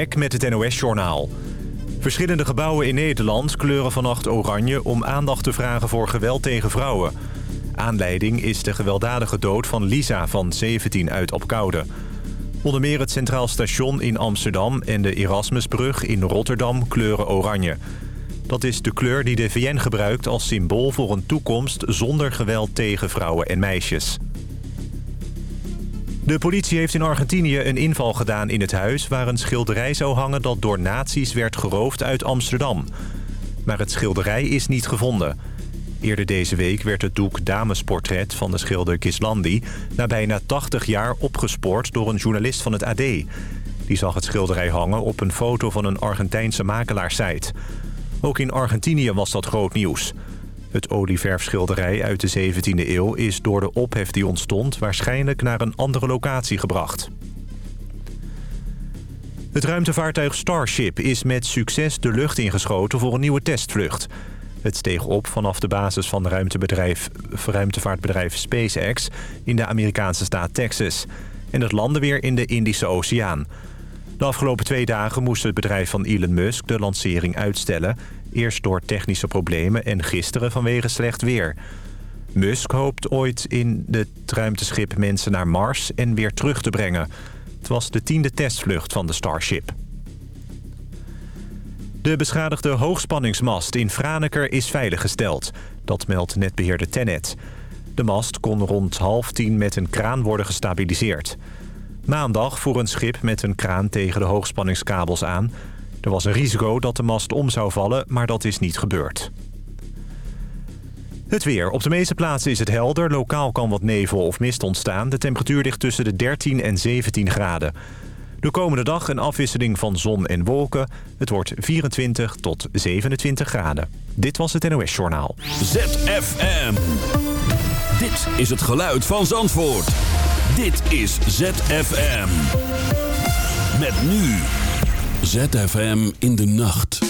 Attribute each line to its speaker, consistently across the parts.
Speaker 1: Met het NOS-journaal. Verschillende gebouwen in Nederland kleuren vannacht oranje... om aandacht te vragen voor geweld tegen vrouwen. Aanleiding is de gewelddadige dood van Lisa van 17 uit Opkoude. Onder meer het Centraal Station in Amsterdam... en de Erasmusbrug in Rotterdam kleuren oranje. Dat is de kleur die de VN gebruikt als symbool voor een toekomst... zonder geweld tegen vrouwen en meisjes. De politie heeft in Argentinië een inval gedaan in het huis... waar een schilderij zou hangen dat door nazi's werd geroofd uit Amsterdam. Maar het schilderij is niet gevonden. Eerder deze week werd het doek Damesportret van de schilder Kislandi... na bijna 80 jaar opgespoord door een journalist van het AD. Die zag het schilderij hangen op een foto van een Argentijnse makelaarsite. Ook in Argentinië was dat groot nieuws... Het olieverfschilderij uit de 17e eeuw is door de ophef die ontstond... waarschijnlijk naar een andere locatie gebracht. Het ruimtevaartuig Starship is met succes de lucht ingeschoten voor een nieuwe testvlucht. Het steeg op vanaf de basis van ruimtebedrijf, ruimtevaartbedrijf SpaceX in de Amerikaanse staat Texas. En het landde weer in de Indische Oceaan. De afgelopen twee dagen moest het bedrijf van Elon Musk de lancering uitstellen... Eerst door technische problemen en gisteren vanwege slecht weer. Musk hoopt ooit in het ruimteschip mensen naar Mars en weer terug te brengen. Het was de tiende testvlucht van de Starship. De beschadigde hoogspanningsmast in Franeker is veiliggesteld. Dat meldt netbeheerder Tennet. De mast kon rond half tien met een kraan worden gestabiliseerd. Maandag voer een schip met een kraan tegen de hoogspanningskabels aan... Er was een risico dat de mast om zou vallen, maar dat is niet gebeurd. Het weer. Op de meeste plaatsen is het helder. Lokaal kan wat nevel of mist ontstaan. De temperatuur ligt tussen de 13 en 17 graden. De komende dag een afwisseling van zon en wolken. Het wordt 24 tot 27 graden. Dit was het NOS Journaal.
Speaker 2: ZFM. Dit is het geluid van Zandvoort. Dit is ZFM. Met nu... ZFM in de nacht.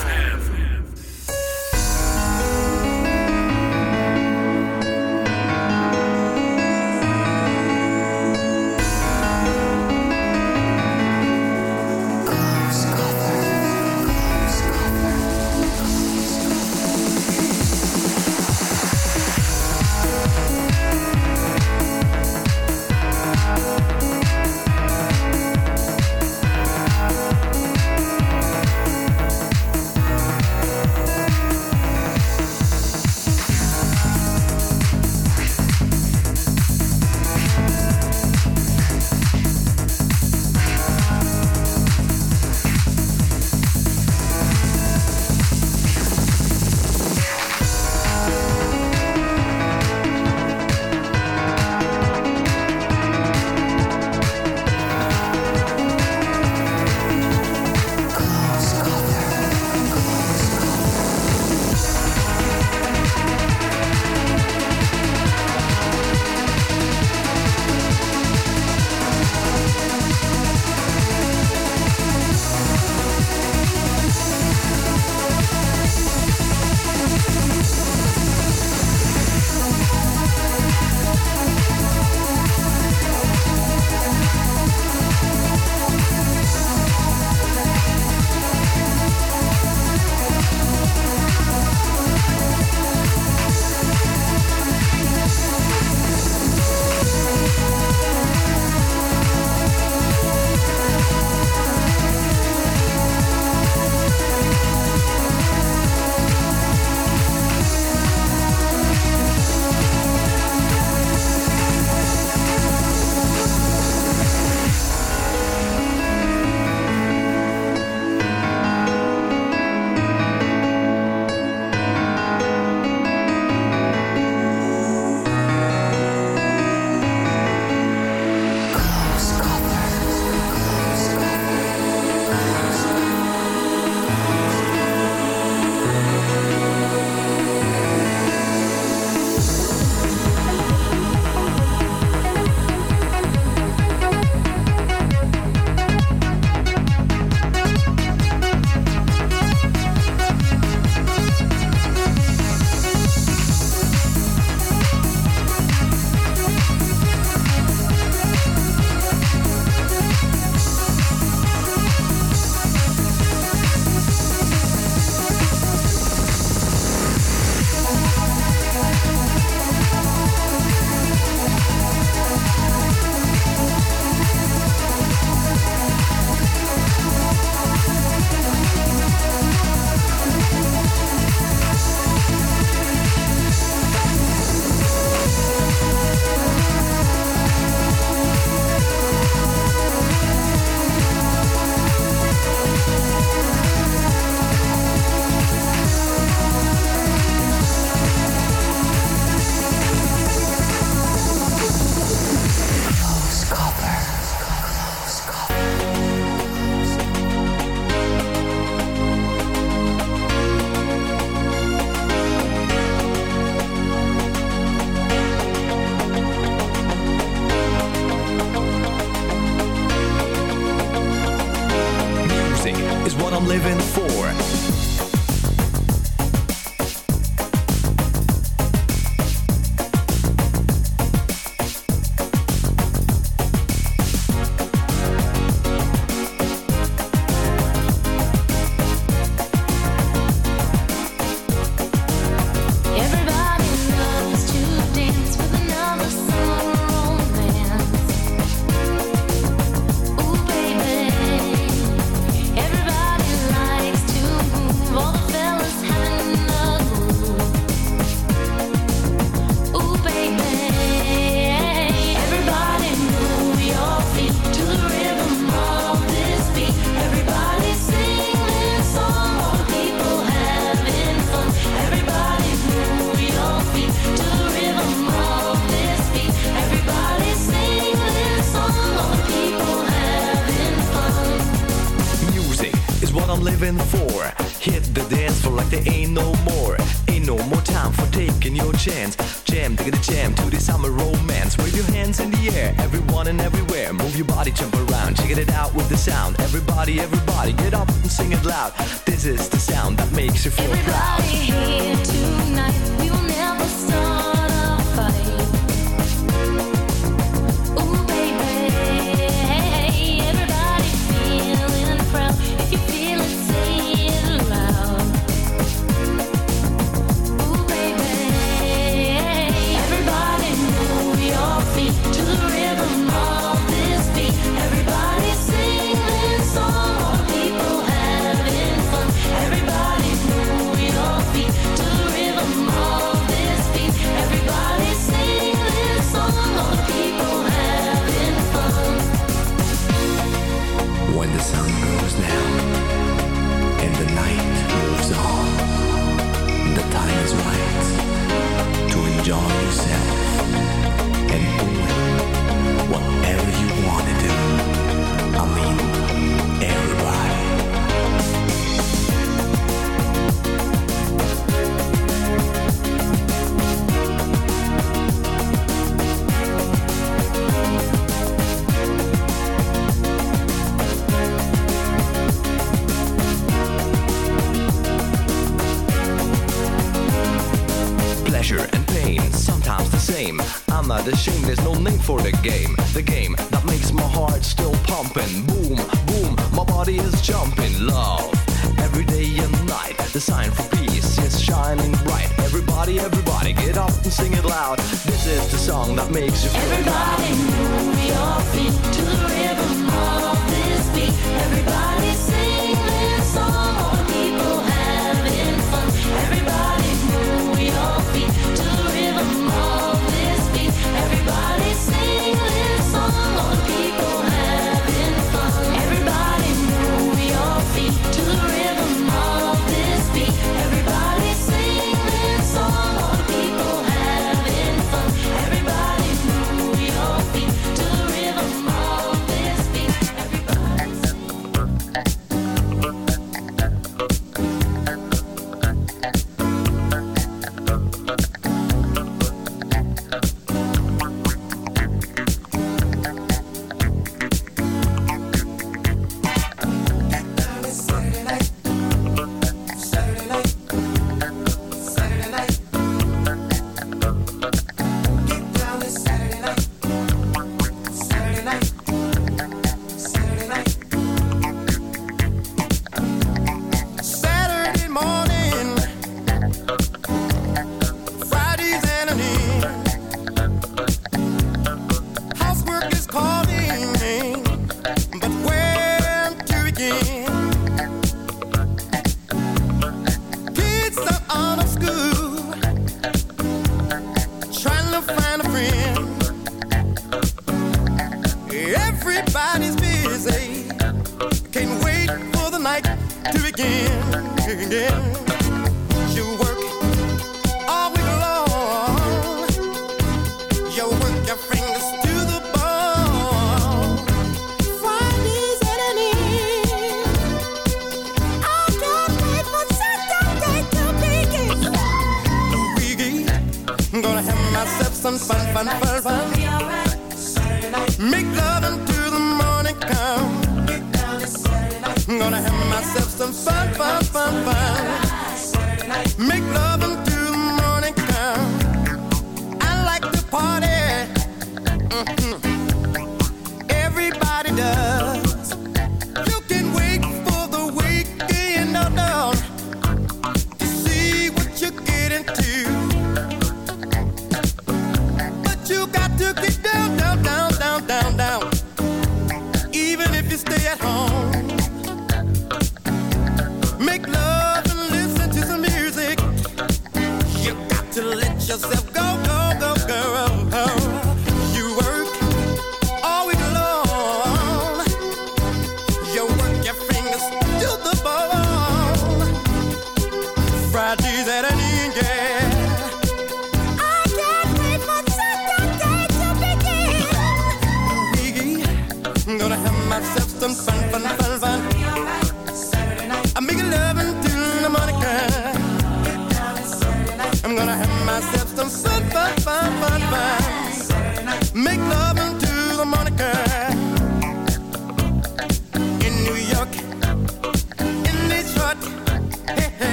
Speaker 3: Living for.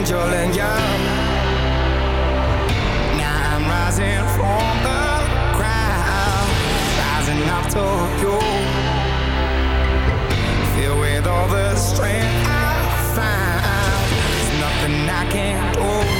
Speaker 4: angel and young. Now I'm rising from the crowd, rising up to you. Filled with all the strength I find, there's nothing I can't do.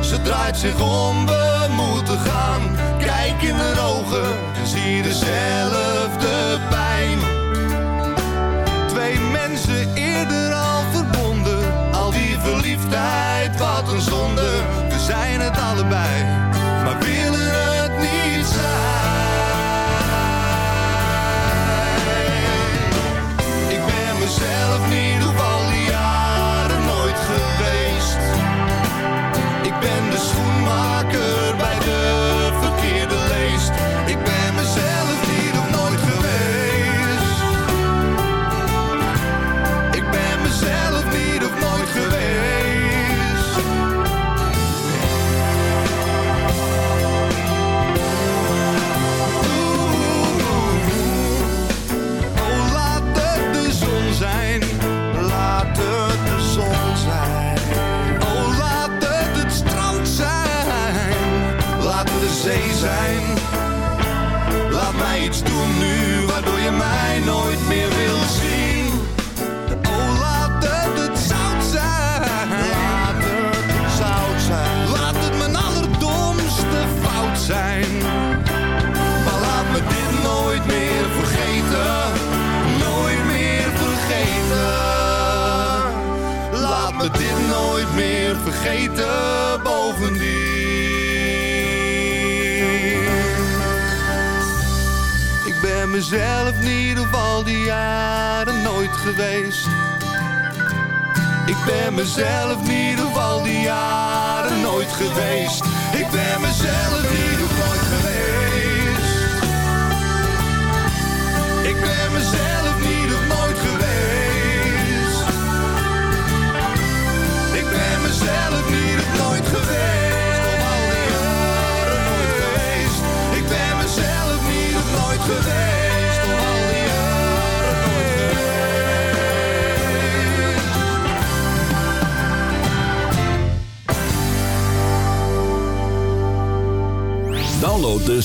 Speaker 3: Ze draait zich om, we moeten gaan. Kijk in de ogen en zie dezelfde pijn. Twee mensen eerder al verbonden. Al die verliefdheid, wat een zonde. We zijn
Speaker 4: het allebei.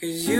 Speaker 5: Cause you